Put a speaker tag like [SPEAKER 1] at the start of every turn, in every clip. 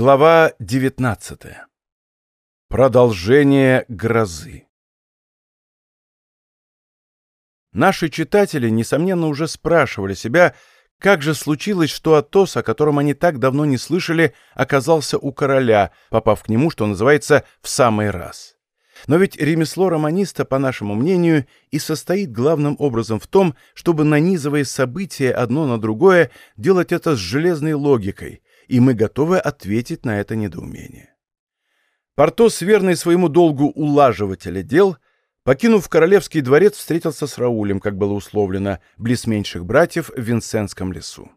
[SPEAKER 1] Глава 19. Продолжение грозы. Наши читатели, несомненно, уже спрашивали себя, как же случилось, что Атос, о котором они так давно не слышали, оказался у короля, попав к нему, что называется, в самый раз. Но ведь ремесло романиста, по нашему мнению, и состоит главным образом в том, чтобы, нанизывая события одно на другое, делать это с железной логикой – и мы готовы ответить на это недоумение. Портос, верный своему долгу улаживателя дел, покинув королевский дворец, встретился с Раулем, как было условлено, близ меньших братьев в Винсентском лесу.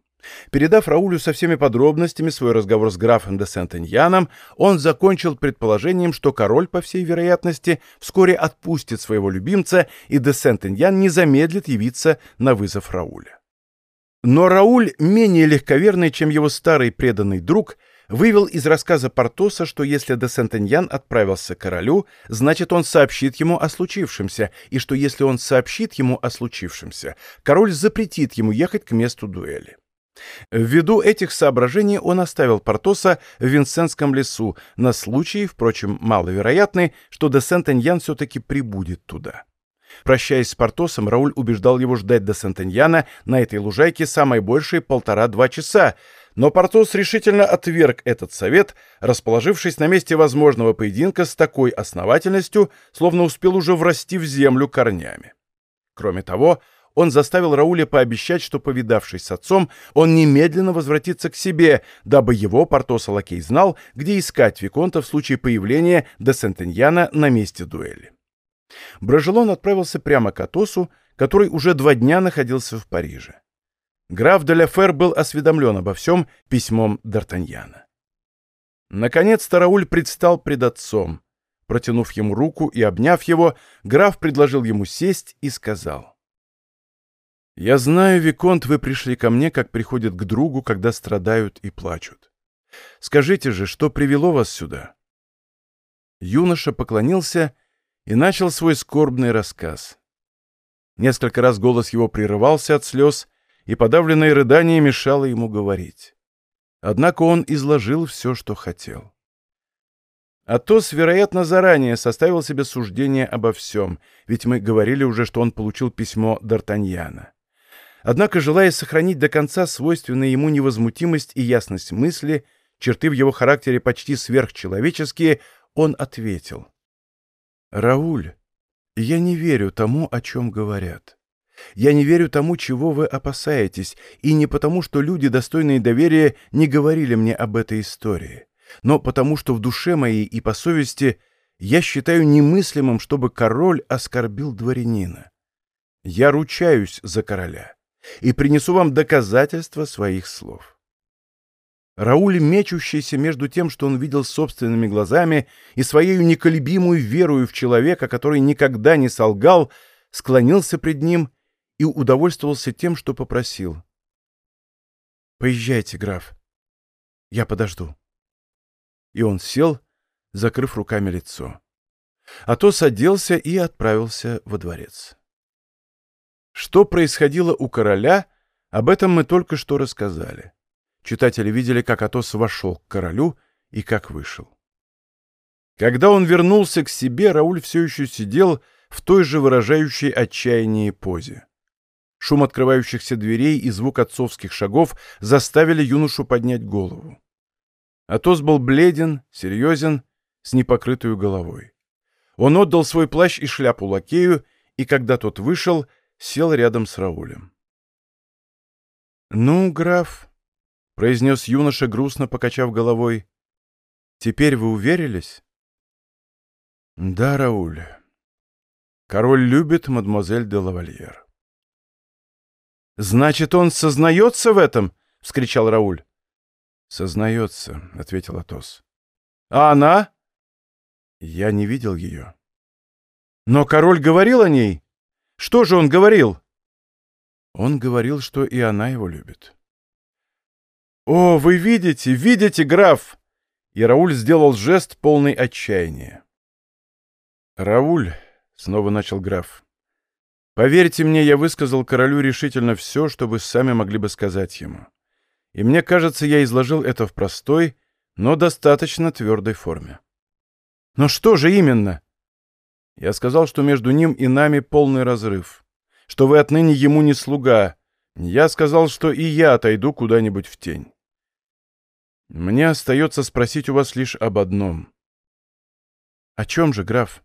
[SPEAKER 1] Передав Раулю со всеми подробностями свой разговор с графом де Сент-Эньяном, он закончил предположением, что король, по всей вероятности, вскоре отпустит своего любимца, и де Сент-Эньян не замедлит явиться на вызов Рауля. Но Рауль, менее легковерный, чем его старый преданный друг, вывел из рассказа Портоса, что если де Сентеньян отправился к королю, значит, он сообщит ему о случившемся, и что если он сообщит ему о случившемся, король запретит ему ехать к месту дуэли. Ввиду этих соображений он оставил Портоса в Винсентском лесу на случай, впрочем, маловероятный, что де Сентеньян все-таки прибудет туда. Прощаясь с Портосом, Рауль убеждал его ждать до Сантеньяна на этой лужайке самое большее полтора-два часа, но Портос решительно отверг этот совет, расположившись на месте возможного поединка с такой основательностью, словно успел уже врасти в землю корнями. Кроме того, он заставил Рауля пообещать, что, повидавшись с отцом, он немедленно возвратится к себе, дабы его, Портоса Лакей, знал, где искать Виконта в случае появления де Сентеньяна на месте дуэли. Брожелон отправился прямо к Атосу, который уже два дня находился в Париже. Граф де Ляфер был осведомлен обо всем письмом Д'Артаньяна. Наконец-то Рауль предстал пред отцом. Протянув ему руку и обняв его, граф предложил ему сесть и сказал. «Я знаю, Виконт, вы пришли ко мне, как приходят к другу, когда страдают и плачут. Скажите же, что привело вас сюда?» Юноша поклонился и начал свой скорбный рассказ. Несколько раз голос его прерывался от слез, и подавленное рыдание мешало ему говорить. Однако он изложил все, что хотел. Атос, вероятно, заранее составил себе суждение обо всем, ведь мы говорили уже, что он получил письмо Д'Артаньяна. Однако, желая сохранить до конца свойственную ему невозмутимость и ясность мысли, черты в его характере почти сверхчеловеческие, он ответил. «Рауль, я не верю тому, о чем говорят. Я не верю тому, чего вы опасаетесь, и не потому, что люди, достойные доверия, не говорили мне об этой истории, но потому, что в душе моей и по совести я считаю немыслимым, чтобы король оскорбил дворянина. Я ручаюсь за короля и принесу вам доказательства своих слов. Рауль, мечущийся между тем, что он видел собственными глазами, и своей неколебимую верою в человека, который никогда не солгал, склонился пред ним и удовольствовался тем, что попросил. «Поезжайте, граф. Я подожду». И он сел, закрыв руками лицо. А то садился и отправился во дворец. Что происходило у короля, об этом мы только что рассказали. Читатели видели, как Атос вошел к королю и как вышел. Когда он вернулся к себе, Рауль все еще сидел в той же выражающей отчаяние позе. Шум открывающихся дверей и звук отцовских шагов заставили юношу поднять голову. Атос был бледен, серьезен, с непокрытой головой. Он отдал свой плащ и шляпу лакею, и когда тот вышел, сел рядом с Раулем. «Ну, граф», — произнес юноша, грустно покачав головой. «Теперь вы уверились?» «Да, Рауль. Король любит мадемуазель де лавальер». «Значит, он сознается в этом?» — вскричал Рауль. «Сознается», — ответил Атос. «А она?» «Я не видел ее». «Но король говорил о ней? Что же он говорил?» «Он говорил, что и она его любит». «О, вы видите, видите, граф!» И Рауль сделал жест, полный отчаяния. «Рауль», — снова начал граф, — «поверьте мне, я высказал королю решительно все, что вы сами могли бы сказать ему. И мне кажется, я изложил это в простой, но достаточно твердой форме. «Но что же именно?» Я сказал, что между ним и нами полный разрыв, что вы отныне ему не слуга. Я сказал, что и я отойду куда-нибудь в тень. Мне остается спросить у вас лишь об одном. О чем же, граф?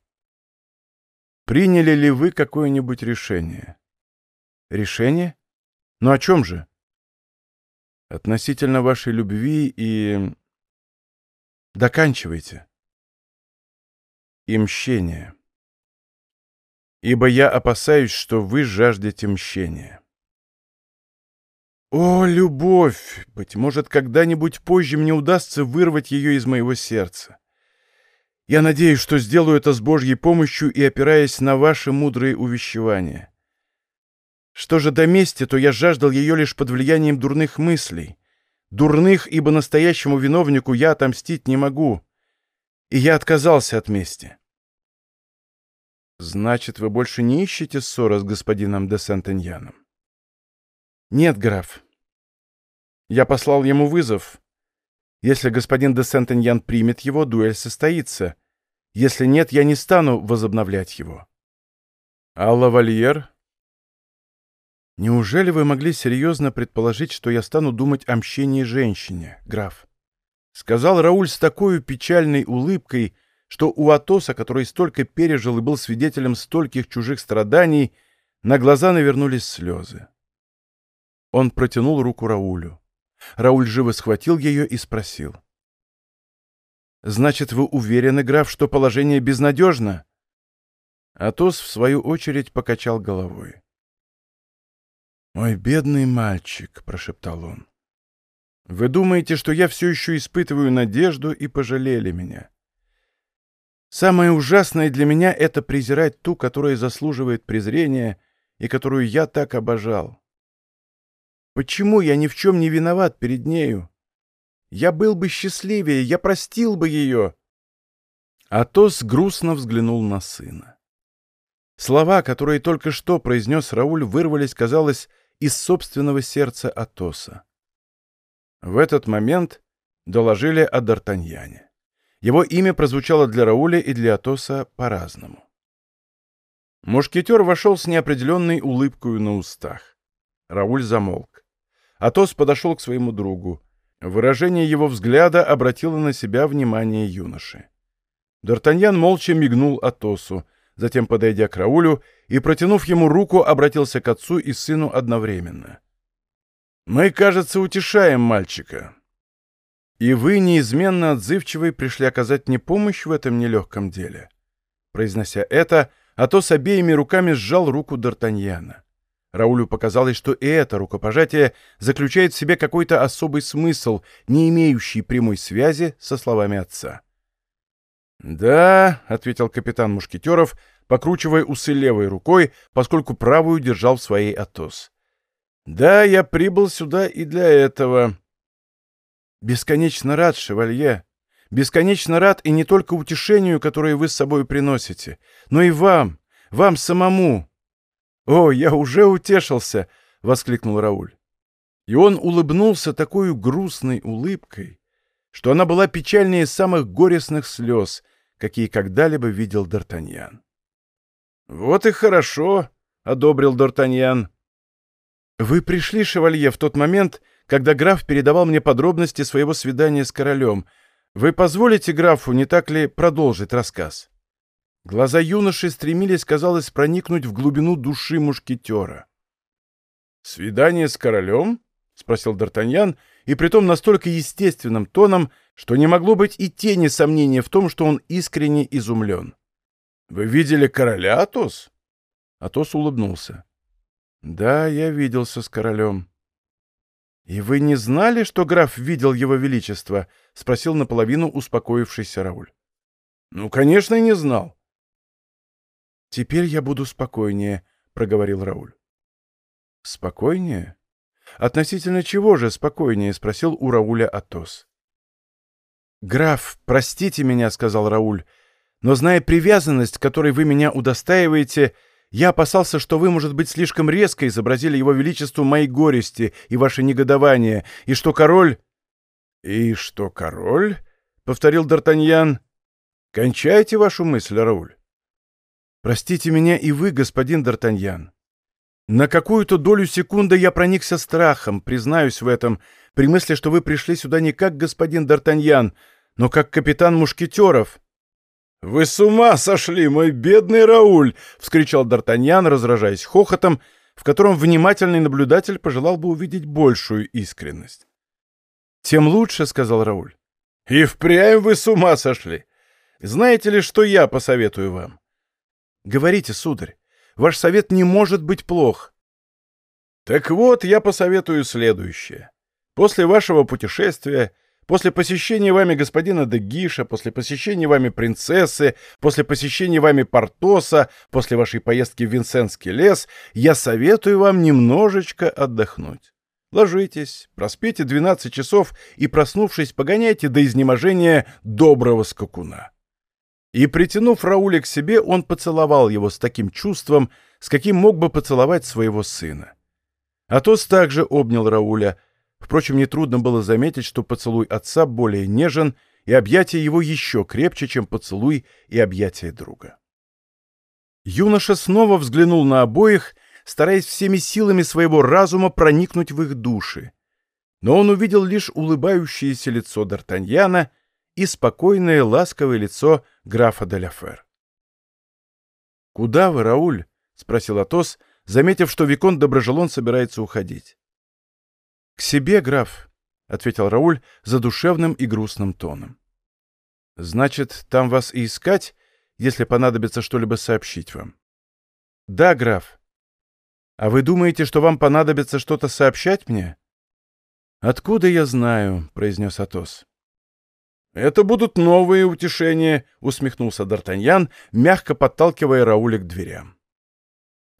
[SPEAKER 1] Приняли ли вы какое-нибудь решение? Решение? Но о чем же? Относительно вашей любви и... Доканчивайте. И мщение ибо я опасаюсь, что вы жаждете мщения. О, любовь! Быть может, когда-нибудь позже мне удастся вырвать ее из моего сердца. Я надеюсь, что сделаю это с Божьей помощью и опираясь на ваши мудрые увещевания. Что же до мести, то я жаждал ее лишь под влиянием дурных мыслей. Дурных, ибо настоящему виновнику я отомстить не могу. И я отказался от мести. «Значит, вы больше не ищете ссоры с господином де Сентеньяном?» «Нет, граф. Я послал ему вызов. Если господин де Сентеньян примет его, дуэль состоится. Если нет, я не стану возобновлять его». «А лавальер?» «Неужели вы могли серьезно предположить, что я стану думать о мщении женщине, граф?» Сказал Рауль с такой печальной улыбкой, что у Атоса, который столько пережил и был свидетелем стольких чужих страданий, на глаза навернулись слезы. Он протянул руку Раулю. Рауль живо схватил ее и спросил. «Значит, вы уверены, граф, что положение безнадежно?» Атос, в свою очередь, покачал головой. «Мой бедный мальчик», — прошептал он. «Вы думаете, что я все еще испытываю надежду и пожалели меня?» Самое ужасное для меня — это презирать ту, которая заслуживает презрения и которую я так обожал. Почему я ни в чем не виноват перед нею? Я был бы счастливее, я простил бы ее. Атос грустно взглянул на сына. Слова, которые только что произнес Рауль, вырвались, казалось, из собственного сердца Атоса. В этот момент доложили о Д'Артаньяне. Его имя прозвучало для Рауля и для Атоса по-разному. Мушкетер вошел с неопределенной улыбкой на устах. Рауль замолк. Атос подошел к своему другу. Выражение его взгляда обратило на себя внимание юноши. Д'Артаньян молча мигнул Атосу, затем, подойдя к Раулю и, протянув ему руку, обратился к отцу и сыну одновременно. «Мы, кажется, утешаем мальчика. «И вы, неизменно отзывчивый, пришли оказать мне помощь в этом нелегком деле». Произнося это, Атос обеими руками сжал руку Д'Артаньяна. Раулю показалось, что и это рукопожатие заключает в себе какой-то особый смысл, не имеющий прямой связи со словами отца. «Да», — ответил капитан Мушкетеров, покручивая усы левой рукой, поскольку правую держал в своей Атос. «Да, я прибыл сюда и для этого. «Бесконечно рад, шевалье! Бесконечно рад и не только утешению, которое вы с собой приносите, но и вам, вам самому!» «О, я уже утешился!» — воскликнул Рауль. И он улыбнулся такой грустной улыбкой, что она была печальнее самых горестных слез, какие когда-либо видел Д'Артаньян. «Вот и хорошо!» — одобрил Д'Артаньян. «Вы пришли, шевалье, в тот момент, когда граф передавал мне подробности своего свидания с королем. Вы позволите графу, не так ли, продолжить рассказ?» Глаза юноши стремились, казалось, проникнуть в глубину души мушкетера. «Свидание с королем?» — спросил Д'Артаньян, и притом настолько естественным тоном, что не могло быть и тени сомнения в том, что он искренне изумлен. «Вы видели короля, Атос?» Атос улыбнулся. «Да, я виделся с королем». «И вы не знали, что граф видел его величество?» — спросил наполовину успокоившийся Рауль. «Ну, конечно, не знал». «Теперь я буду спокойнее», — проговорил Рауль. «Спокойнее? Относительно чего же спокойнее?» — спросил у Рауля Атос. «Граф, простите меня», — сказал Рауль, — «но зная привязанность, которой вы меня удостаиваете, — я опасался, что вы, может быть, слишком резко изобразили его величеству мои горести и ваше негодование, и что король...» «И что, король?» — повторил Д'Артаньян. «Кончайте вашу мысль, Рауль». «Простите меня и вы, господин Д'Артаньян. На какую-то долю секунды я проникся страхом, признаюсь в этом, при мысли, что вы пришли сюда не как господин Д'Артаньян, но как капитан мушкетеров». «Вы с ума сошли, мой бедный Рауль!» — вскричал Д'Артаньян, разражаясь хохотом, в котором внимательный наблюдатель пожелал бы увидеть большую искренность. «Тем лучше», — сказал Рауль. «И впрямь вы с ума сошли! Знаете ли, что я посоветую вам?» «Говорите, сударь, ваш совет не может быть плох». «Так вот, я посоветую следующее. После вашего путешествия После посещения вами господина Дегиша, после посещения вами принцессы, после посещения вами Портоса, после вашей поездки в Винсентский лес, я советую вам немножечко отдохнуть. Ложитесь, проспите 12 часов и, проснувшись, погоняйте до изнеможения доброго скакуна. И, притянув Рауля к себе, он поцеловал его с таким чувством, с каким мог бы поцеловать своего сына. Атос также обнял Рауля — Впрочем, нетрудно было заметить, что поцелуй отца более нежен, и объятие его еще крепче, чем поцелуй и объятие друга. Юноша снова взглянул на обоих, стараясь всеми силами своего разума проникнуть в их души. Но он увидел лишь улыбающееся лицо Д'Артаньяна и спокойное ласковое лицо графа Деляфер. «Куда вы, Рауль?» — спросил Атос, заметив, что Викон Доброжелон собирается уходить. «К себе, граф», — ответил Рауль задушевным и грустным тоном. «Значит, там вас и искать, если понадобится что-либо сообщить вам?» «Да, граф. А вы думаете, что вам понадобится что-то сообщать мне?» «Откуда я знаю?» — произнес Атос. «Это будут новые утешения», — усмехнулся Д'Артаньян, мягко подталкивая Рауля к дверям.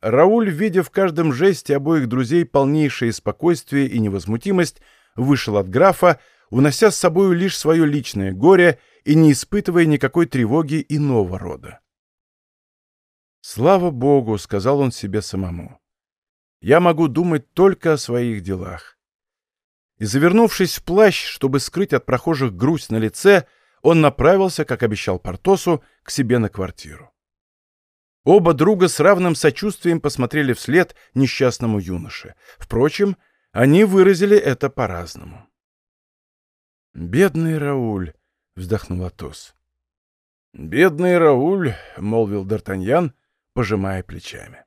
[SPEAKER 1] Рауль, видя в каждом жесте обоих друзей полнейшее спокойствие и невозмутимость, вышел от графа, унося с собою лишь свое личное горе и не испытывая никакой тревоги иного рода. «Слава Богу!» — сказал он себе самому. «Я могу думать только о своих делах». И, завернувшись в плащ, чтобы скрыть от прохожих грусть на лице, он направился, как обещал Портосу, к себе на квартиру. Оба друга с равным сочувствием посмотрели вслед несчастному юноше. Впрочем, они выразили это по-разному. «Бедный Рауль!» — вздохнул Атос. «Бедный Рауль!» — молвил Д'Артаньян, пожимая плечами.